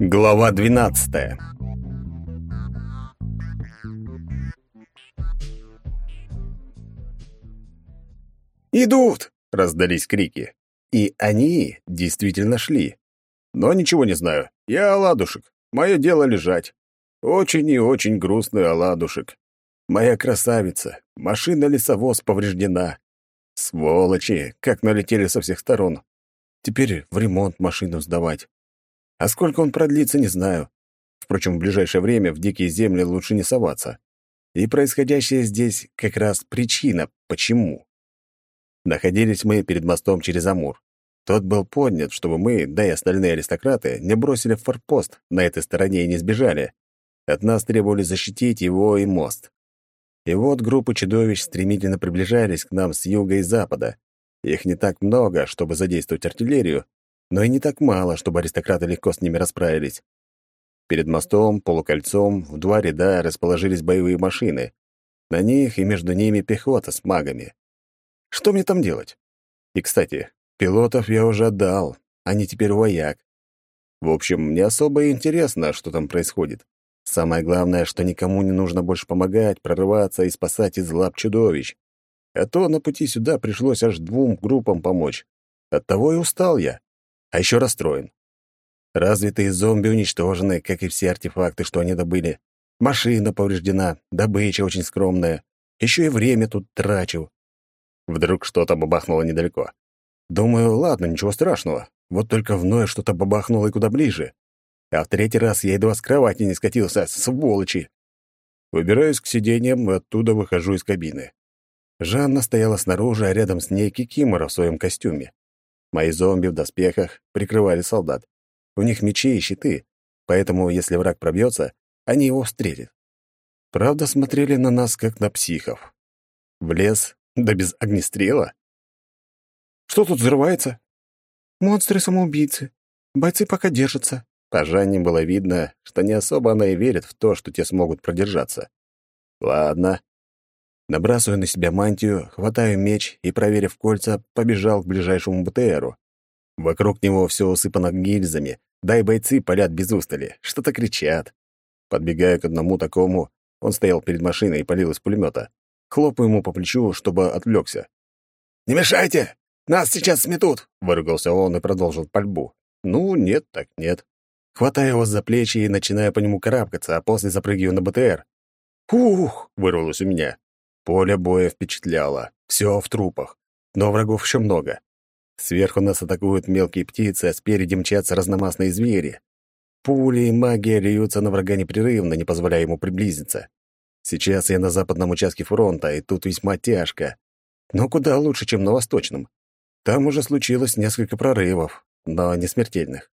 Глава 12. «Идут!» — раздались крики. И они действительно шли. Но ничего не знаю. Я оладушек. Мое дело лежать. Очень и очень грустный оладушек. Моя красавица. Машина-лесовоз повреждена. Сволочи, как налетели со всех сторон. Теперь в ремонт машину сдавать. А сколько он продлится, не знаю. Впрочем, в ближайшее время в дикие земли лучше не соваться. И происходящее здесь как раз причина, почему. Находились мы перед мостом через Амур. Тот был поднят, чтобы мы, да и остальные аристократы, не бросили форпост на этой стороне и не сбежали. От нас требовали защитить его и мост. И вот группы чудовищ стремительно приближались к нам с юга и запада. Их не так много, чтобы задействовать артиллерию, но и не так мало, чтобы аристократы легко с ними расправились. Перед мостом, полукольцом, в два ряда расположились боевые машины. На них и между ними пехота с магами. Что мне там делать? И, кстати, пилотов я уже отдал, они теперь вояк. В общем, не особо интересно, что там происходит. Самое главное, что никому не нужно больше помогать, прорываться и спасать из лап чудовищ. А то на пути сюда пришлось аж двум группам помочь. Оттого и устал я. А еще расстроен. Развитые зомби уничтожены, как и все артефакты, что они добыли. Машина повреждена, добыча очень скромная. Еще и время тут трачу. Вдруг что-то бабахнуло недалеко. Думаю, ладно, ничего страшного. Вот только вновь что-то бабахнуло и куда ближе. А в третий раз я едва с кровати не скатился, сволочи. Выбираюсь к сиденьям и оттуда выхожу из кабины. Жанна стояла снаружи, а рядом с ней Кикимора в своем костюме. Мои зомби в доспехах прикрывали солдат. У них мечи и щиты, поэтому, если враг пробьется, они его встретят. Правда, смотрели на нас, как на психов. В лес да без огнестрела? Что тут взрывается? Монстры-самоубийцы. Бойцы пока держатся. По Жанне было видно, что не особо она и верит в то, что те смогут продержаться. Ладно. Набрасываю на себя мантию, хватаю меч и, проверив кольца, побежал к ближайшему БТРу. Вокруг него все усыпано гильзами, да и бойцы палят без устали, что-то кричат. Подбегаю к одному такому, он стоял перед машиной и палил из пулемета. Хлопаю ему по плечу, чтобы отвлекся. «Не мешайте! Нас сейчас сметут!» — выругался он и продолжил пальбу. «Ну, нет, так нет». Хватаю его за плечи и начинаю по нему карабкаться, а после запрыгиваю на БТР. «Ух!» — вырвалось у меня. Поле боя впечатляло. Все в трупах. Но врагов еще много. Сверху нас атакуют мелкие птицы, а спереди мчатся разномастные звери. Пули и магия льются на врага непрерывно, не позволяя ему приблизиться. Сейчас я на западном участке фронта, и тут весьма тяжко. Но куда лучше, чем на восточном. Там уже случилось несколько прорывов, но не смертельных.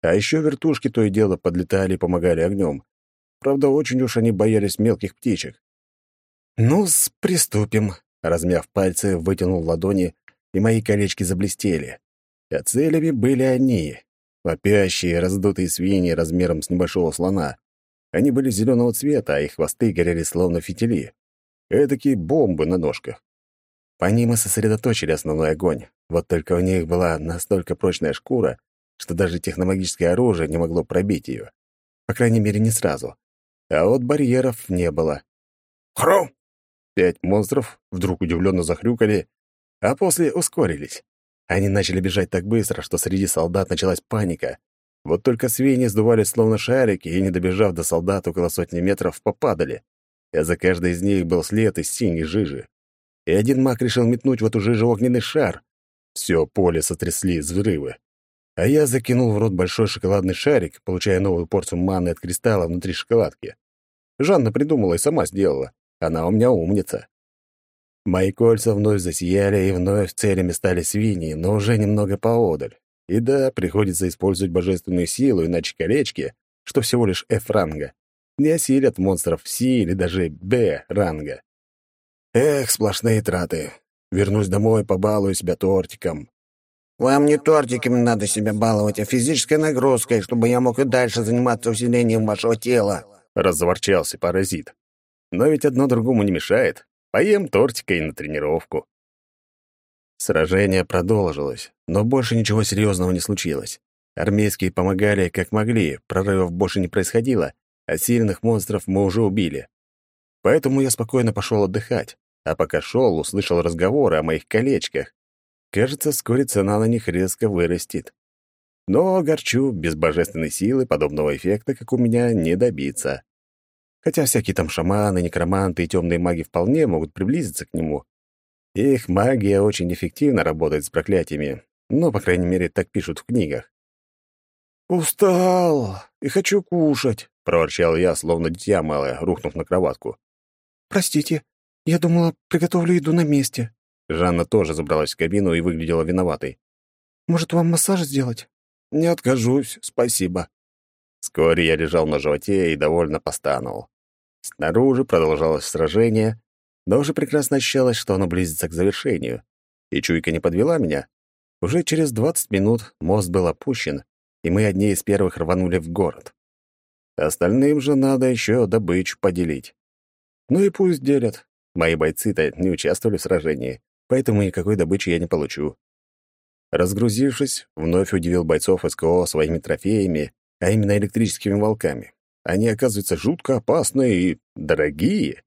А еще вертушки то и дело подлетали и помогали огнем. Правда, очень уж они боялись мелких птичек. Ну приступим», — размяв пальцы, вытянул ладони, и мои колечки заблестели. А целями были они — вопящие, раздутые свиньи размером с небольшого слона. Они были зеленого цвета, а их хвосты горели словно фитили. Эдакие бомбы на ножках. По ним мы сосредоточили основной огонь. Вот только у них была настолько прочная шкура, что даже техномагическое оружие не могло пробить ее. По крайней мере, не сразу. А вот барьеров не было. «Хрум!» Пять монстров вдруг удивленно захрюкали, а после ускорились. Они начали бежать так быстро, что среди солдат началась паника. Вот только свиньи сдувались словно шарики и, не добежав до солдат около сотни метров, попадали. А за каждой из них был след из синей жижи. И один маг решил метнуть в эту жижу огненный шар. Все поле сотрясли взрывы. А я закинул в рот большой шоколадный шарик, получая новую порцию маны от кристалла внутри шоколадки. Жанна придумала и сама сделала. Она у меня умница. Мои кольца вновь засияли, и вновь целями стали свиньи, но уже немного поодаль. И да, приходится использовать божественную силу, иначе колечки, что всего лишь F-ранга, не осилят монстров С или даже Б-ранга. Эх, сплошные траты. Вернусь домой, побалую себя тортиком. Вам не тортиками надо себя баловать, а физической нагрузкой, чтобы я мог и дальше заниматься усилением вашего тела. Разворчался паразит. Но ведь одно другому не мешает. Поем тортика и на тренировку. Сражение продолжилось, но больше ничего серьезного не случилось. Армейские помогали как могли, прорывов больше не происходило, а сильных монстров мы уже убили. Поэтому я спокойно пошел отдыхать, а пока шел, услышал разговоры о моих колечках. Кажется, вскоре цена на них резко вырастет. Но горчу, без божественной силы подобного эффекта, как у меня, не добиться. Хотя всякие там шаманы, некроманты и темные маги вполне могут приблизиться к нему. Их магия очень эффективно работает с проклятиями, ну, по крайней мере, так пишут в книгах. «Устал и хочу кушать», — проворчал я, словно дитя малое, рухнув на кроватку. «Простите, я думала, приготовлю еду на месте». Жанна тоже забралась в кабину и выглядела виноватой. «Может, вам массаж сделать?» «Не откажусь, спасибо». Вскоре я лежал на животе и довольно постановал. Снаружи продолжалось сражение, но уже прекрасно ощущалось, что оно близится к завершению. И чуйка не подвела меня. Уже через двадцать минут мост был опущен, и мы одни из первых рванули в город. Остальным же надо еще добычу поделить. Ну и пусть делят. Мои бойцы-то не участвовали в сражении, поэтому никакой добычи я не получу. Разгрузившись, вновь удивил бойцов СКО своими трофеями, а именно электрическими волками. Они, оказываются, жутко опасные и дорогие.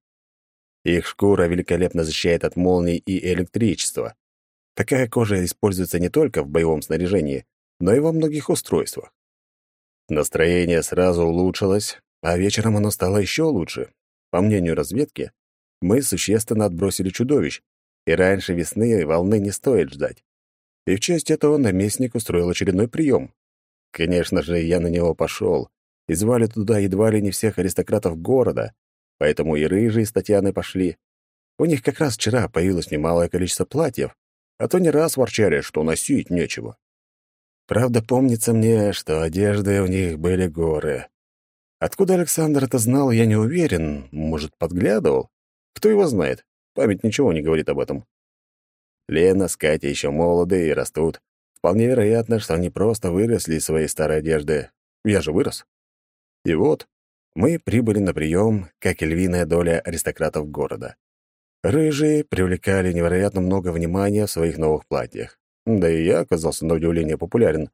Их шкура великолепно защищает от молний и электричества. Такая кожа используется не только в боевом снаряжении, но и во многих устройствах. Настроение сразу улучшилось, а вечером оно стало еще лучше. По мнению разведки, мы существенно отбросили чудовищ, и раньше весны волны не стоит ждать. И в честь этого наместник устроил очередной прием. Конечно же, я на него пошел, и звали туда едва ли не всех аристократов города, поэтому и рыжие с Татьяной пошли. У них как раз вчера появилось немалое количество платьев, а то не раз ворчали, что носить нечего. Правда, помнится мне, что одежды у них были горы. Откуда Александр это знал, я не уверен. Может, подглядывал? Кто его знает? Память ничего не говорит об этом. Лена с Катей еще молоды и растут. Вполне вероятно, что они просто выросли из своей старой одежды. Я же вырос. И вот мы прибыли на прием, как и львиная доля аристократов города. Рыжие привлекали невероятно много внимания в своих новых платьях. Да и я оказался на удивление популярен.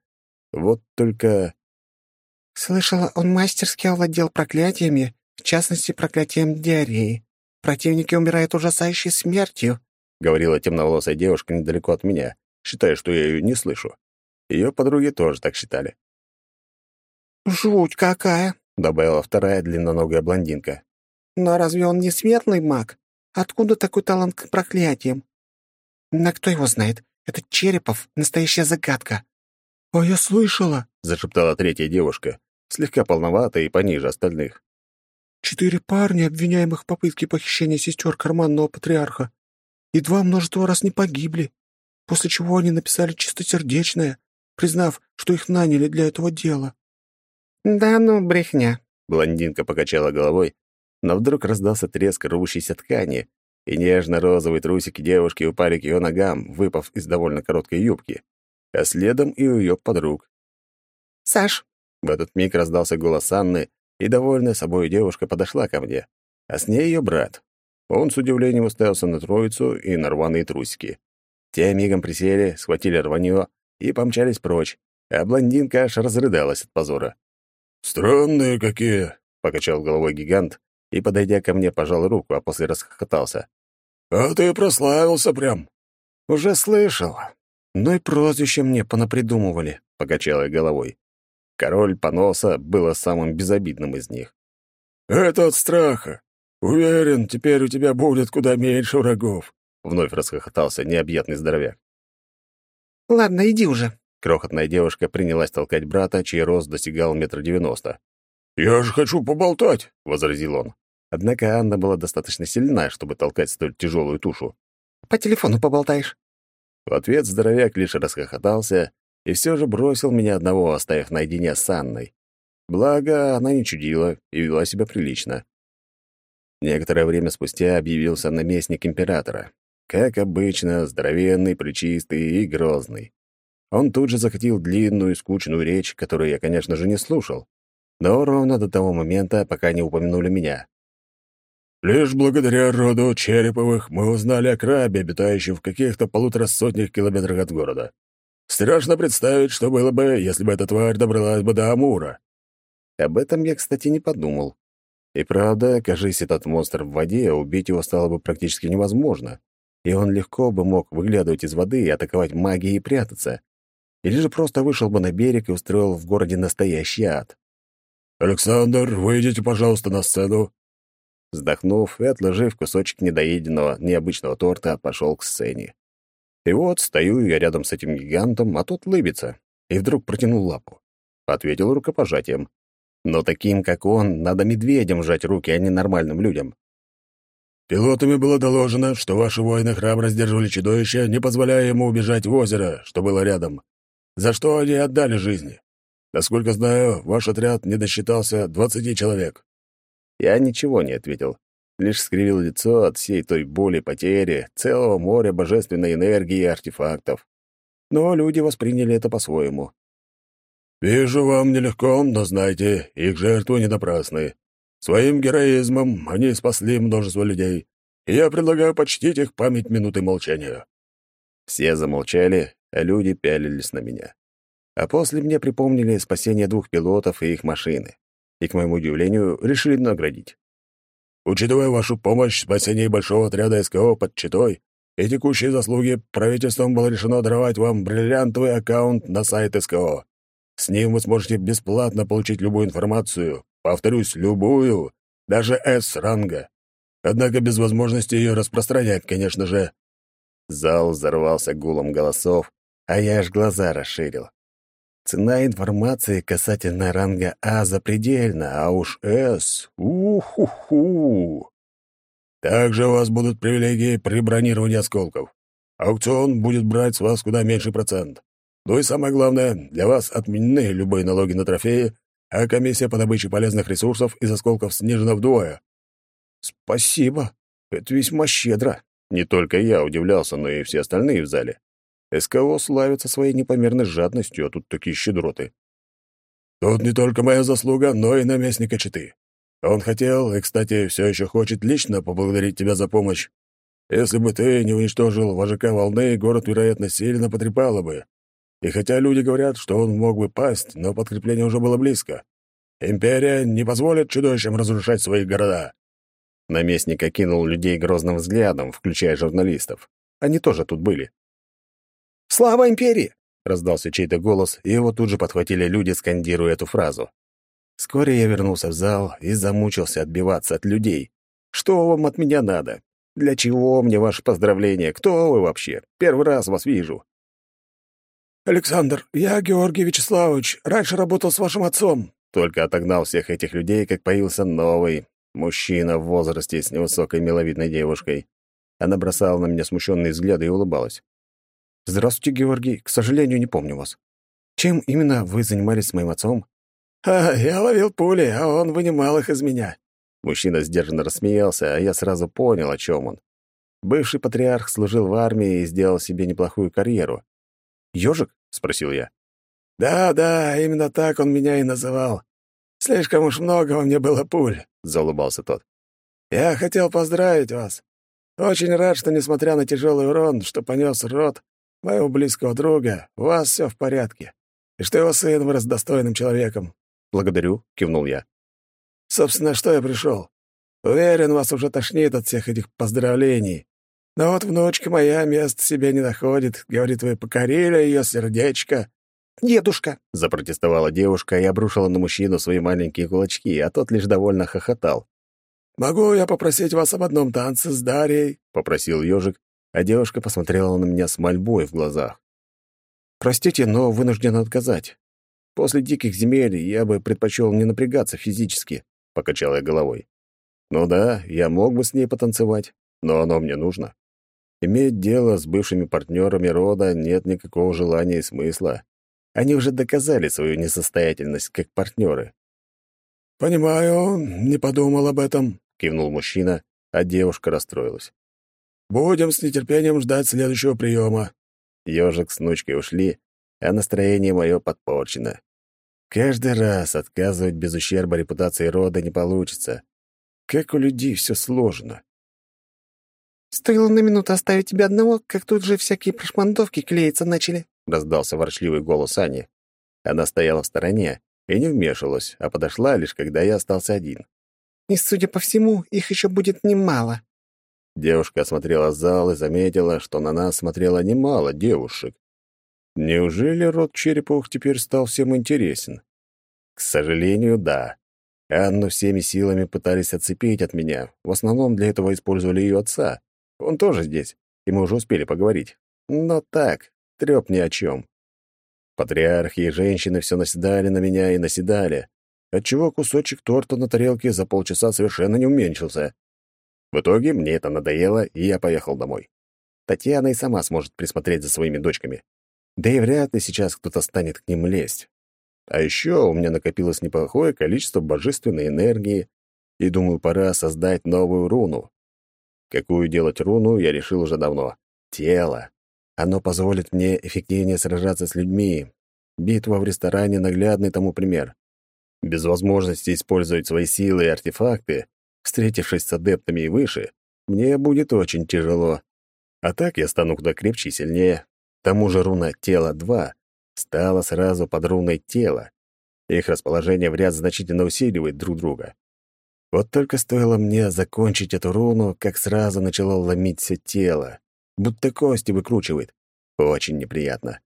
Вот только... «Слышала, он мастерски овладел проклятиями, в частности, проклятием диареи. Противники умирают ужасающей смертью», — говорила темноволосая девушка недалеко от меня, считая, что я ее не слышу. Ее подруги тоже так считали. «Жуть какая!» — добавила вторая длинноногая блондинка. «Но разве он не светлый маг? Откуда такой талант к проклятиям?» «На кто его знает? Этот Черепов — настоящая загадка». «А я слышала», — зашептала третья девушка, слегка полноватая и пониже остальных. «Четыре парня, обвиняемых в попытке похищения сестер карманного патриарха, и два множество раз не погибли, после чего они написали чистосердечное, признав, что их наняли для этого дела». «Да ну, брехня», — блондинка покачала головой, но вдруг раздался треск рвущейся ткани, и нежно-розовые трусики девушки упали к ее ногам, выпав из довольно короткой юбки, а следом и у ее подруг. «Саш!» В этот миг раздался голос Анны, и довольная собой девушка подошла ко мне, а с ней ее брат. Он с удивлением уставился на троицу и на рваные трусики. Те мигом присели, схватили рванье и помчались прочь, а блондинка аж разрыдалась от позора. «Странные какие!» — покачал головой гигант и, подойдя ко мне, пожал руку, а после расхохотался. «А ты прославился прям!» «Уже слышал. Ну и прозвище мне понапридумывали», — покачал я головой. Король Поноса было самым безобидным из них. «Это от страха. Уверен, теперь у тебя будет куда меньше врагов», — вновь расхохотался необъятный здоровяк. «Ладно, иди уже». Крохотная девушка принялась толкать брата, чей рост достигал метра девяносто. «Я же хочу поболтать», — возразил он. Однако Анна была достаточно сильна, чтобы толкать столь тяжелую тушу. «По телефону поболтаешь». В ответ здоровяк лишь расхохотался и все же бросил меня одного, оставив наедине с Анной. Благо, она не чудила и вела себя прилично. Некоторое время спустя объявился наместник императора. Как обычно, здоровенный, плечистый и грозный. Он тут же захотел длинную и скучную речь, которую я, конечно же, не слушал, но ровно до того момента, пока не упомянули меня. Лишь благодаря роду Череповых мы узнали о крабе, обитающем в каких-то полутора сотнях километрах от города. Страшно представить, что было бы, если бы эта тварь добралась бы до Амура. Об этом я, кстати, не подумал. И правда, окажись этот монстр в воде, убить его стало бы практически невозможно, и он легко бы мог выглядывать из воды и атаковать магией и прятаться. Или же просто вышел бы на берег и устроил в городе настоящий ад. «Александр, выйдите, пожалуйста, на сцену». Вздохнув и отложив кусочек недоеденного необычного торта, пошел к сцене. И вот стою я рядом с этим гигантом, а тот лыбится, и вдруг протянул лапу. Ответил рукопожатием. Но таким, как он, надо медведям сжать руки, а не нормальным людям. Пилотами было доложено, что ваши воины храбро сдерживали чудовище, не позволяя ему убежать в озеро, что было рядом, за что они отдали жизни. Насколько знаю, ваш отряд не досчитался двадцати человек». Я ничего не ответил, лишь скривил лицо от всей той боли потери, целого моря божественной энергии и артефактов. Но люди восприняли это по-своему. «Вижу, вам нелегко, но знайте, их жертвы не напрасны. Своим героизмом они спасли множество людей, и я предлагаю почтить их память минуты молчания». Все замолчали, а люди пялились на меня. А после мне припомнили спасение двух пилотов и их машины. И, к моему удивлению, решили наградить. Учитывая вашу помощь в спасении большого отряда СКО под Читой и текущие заслуги, правительством было решено даровать вам бриллиантовый аккаунт на сайт СКО. С ним вы сможете бесплатно получить любую информацию, повторюсь, любую, даже С-ранга. Однако без возможности ее распространять, конечно же. Зал взорвался гулом голосов, а я аж глаза расширил. Цена информации касательно ранга А запредельна, а уж С... Уху-ху! Также у вас будут привилегии при бронировании осколков. Аукцион будет брать с вас куда меньший процент. Ну и самое главное, для вас отменены любые налоги на трофеи, а комиссия по добыче полезных ресурсов из осколков снижена вдвое. Спасибо. Это весьма щедро. Не только я удивлялся, но и все остальные в зале. СКО славится своей непомерной жадностью, а тут такие щедроты. Тут не только моя заслуга, но и наместника Читы. Он хотел, и, кстати, все еще хочет лично поблагодарить тебя за помощь. Если бы ты не уничтожил вожака волны, город, вероятно, сильно потрепало бы. И хотя люди говорят, что он мог бы пасть, но подкрепление уже было близко. Империя не позволит чудовищам разрушать свои города. Наместник окинул людей грозным взглядом, включая журналистов. Они тоже тут были. «Слава империи!» — раздался чей-то голос, и его тут же подхватили люди, скандируя эту фразу. Вскоре я вернулся в зал и замучился отбиваться от людей. «Что вам от меня надо? Для чего мне ваше поздравление? Кто вы вообще? Первый раз вас вижу». «Александр, я Георгий Вячеславович. Раньше работал с вашим отцом». Только отогнал всех этих людей, как появился новый, мужчина в возрасте с невысокой миловидной девушкой. Она бросала на меня смущенные взгляды и улыбалась. «Здравствуйте, Георгий. К сожалению, не помню вас. Чем именно вы занимались с моим отцом?» «А, я ловил пули, а он вынимал их из меня». Мужчина сдержанно рассмеялся, а я сразу понял, о чем он. Бывший патриарх служил в армии и сделал себе неплохую карьеру. «Ёжик?» — спросил я. «Да, да, именно так он меня и называл. Слишком уж много во мне было пуль», — заулыбался тот. «Я хотел поздравить вас. Очень рад, что, несмотря на тяжелый урон, что понес род моего близкого друга, у вас все в порядке, и что его сын вырос достойным человеком». «Благодарю», — кивнул я. «Собственно, что я пришел. Уверен, вас уже тошнит от всех этих поздравлений. Но вот внучка моя мест себе не находит. Говорит, вы покорили ее сердечко. «Дедушка!» — запротестовала девушка и обрушила на мужчину свои маленькие кулачки, а тот лишь довольно хохотал. «Могу я попросить вас об одном танце с Дарьей?» — попросил ежик, а девушка посмотрела на меня с мольбой в глазах. «Простите, но вынужден отказать. После диких земель я бы предпочел не напрягаться физически», — покачал я головой. «Ну да, я мог бы с ней потанцевать, но оно мне нужно. Иметь дело с бывшими партнерами рода нет никакого желания и смысла. Они уже доказали свою несостоятельность как партнеры. «Понимаю, не подумал об этом», — кивнул мужчина, а девушка расстроилась. «Будем с нетерпением ждать следующего приема». Ёжик с внучкой ушли, а настроение мое подпорчено. Каждый раз отказывать без ущерба репутации рода не получится. Как у людей все сложно. «Стоило на минуту оставить тебя одного, как тут же всякие прошмандовки клеиться начали», — раздался ворчливый голос Ани. Она стояла в стороне и не вмешивалась, а подошла лишь, когда я остался один. «И, судя по всему, их еще будет немало». Девушка осмотрела зал и заметила, что на нас смотрело немало девушек. Неужели род Череповых теперь стал всем интересен? К сожалению, да. Анну всеми силами пытались отцепить от меня. В основном для этого использовали ее отца. Он тоже здесь, и мы уже успели поговорить. Но так, трёп ни о чем. Патриархи и женщины все наседали на меня и наседали, отчего кусочек торта на тарелке за полчаса совершенно не уменьшился. В итоге мне это надоело, и я поехал домой. Татьяна и сама сможет присмотреть за своими дочками. Да и вряд ли сейчас кто-то станет к ним лезть. А еще у меня накопилось неплохое количество божественной энергии, и думаю, пора создать новую руну. Какую делать руну, я решил уже давно. Тело. Оно позволит мне эффективнее сражаться с людьми. Битва в ресторане — наглядный тому пример. Без возможности использовать свои силы и артефакты, встретившись с адептами и выше, мне будет очень тяжело. А так я стану куда крепче и сильнее. К тому же руна «Тело 2» стала сразу под руной «Тело». Их расположение в ряд значительно усиливает друг друга. Вот только стоило мне закончить эту руну, как сразу начало ломить все тело будто кости выкручивает. Очень неприятно.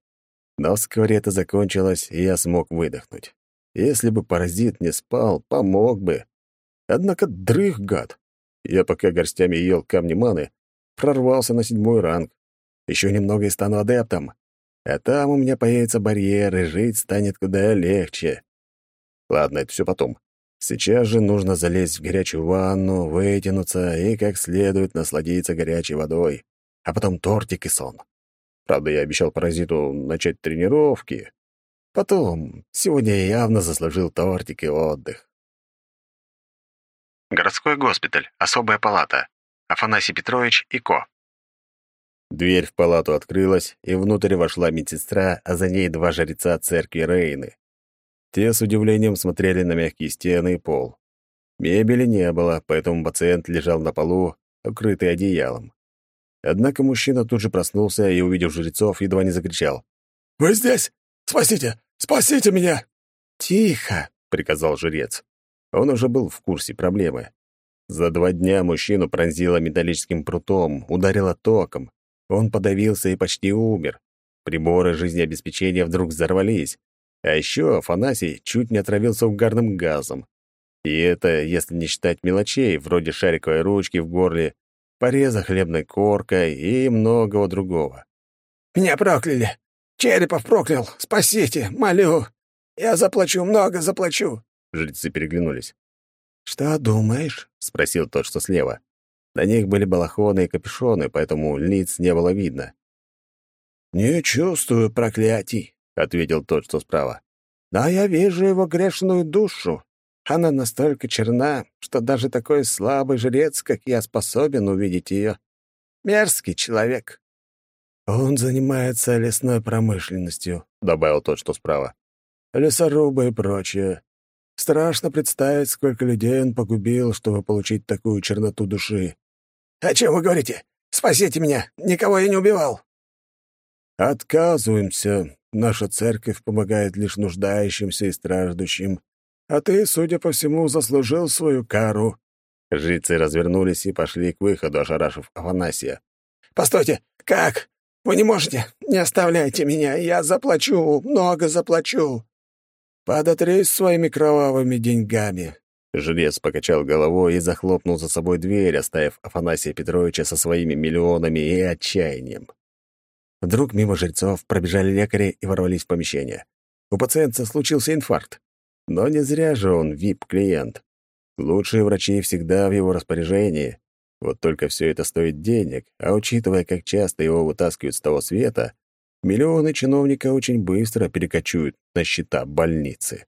Но вскоре это закончилось, и я смог выдохнуть. Если бы паразит не спал, помог бы. Однако дрых, гад. Я пока горстями ел камни маны, прорвался на седьмой ранг. Еще немного и стану адептом. А там у меня появится барьер, и жить станет куда легче. Ладно, это все потом. Сейчас же нужно залезть в горячую ванну, вытянуться и как следует насладиться горячей водой а потом тортик и сон. Правда, я обещал паразиту начать тренировки. Потом, сегодня я явно заслужил тортик и отдых. Городской госпиталь, особая палата. Афанасий Петрович и Ко. Дверь в палату открылась, и внутрь вошла медсестра, а за ней два жреца церкви Рейны. Те с удивлением смотрели на мягкие стены и пол. Мебели не было, поэтому пациент лежал на полу, укрытый одеялом. Однако мужчина тут же проснулся и, увидев жрецов, едва не закричал. «Вы здесь? Спасите! Спасите меня!» «Тихо!» — приказал жрец. Он уже был в курсе проблемы. За два дня мужчину пронзило металлическим прутом, ударило током. Он подавился и почти умер. Приборы жизнеобеспечения вдруг взорвались. А еще Афанасий чуть не отравился угарным газом. И это, если не считать мелочей, вроде шариковой ручки в горле пореза хлебной коркой и многого другого. «Меня прокляли! Черепов проклял! Спасите! Молю! Я заплачу, много заплачу!» Жрецы переглянулись. «Что думаешь?» — спросил тот, что слева. На них были балахоны и капюшоны, поэтому лиц не было видно. «Не чувствую проклятий», — ответил тот, что справа. «Да я вижу его грешную душу. Она настолько черна, что даже такой слабый жрец, как я, способен увидеть ее. Мерзкий человек. Он занимается лесной промышленностью, добавил тот, что справа. Лесорубы и прочее. Страшно представить, сколько людей он погубил, чтобы получить такую черноту души. «О чем вы говорите? Спасите меня! Никого я не убивал!» «Отказываемся. Наша церковь помогает лишь нуждающимся и страждущим. А ты, судя по всему, заслужил свою кару». Жрецы развернулись и пошли к выходу, ошарашив Афанасия. «Постойте! Как? Вы не можете? Не оставляйте меня! Я заплачу! Много заплачу!» «Подотрись своими кровавыми деньгами!» Жрец покачал головой и захлопнул за собой дверь, оставив Афанасия Петровича со своими миллионами и отчаянием. Вдруг мимо жрецов пробежали лекари и ворвались в помещение. У пациента случился инфаркт. Но не зря же он вип-клиент. Лучшие врачи всегда в его распоряжении. Вот только все это стоит денег, а учитывая, как часто его вытаскивают с того света, миллионы чиновника очень быстро перекочуют на счета больницы.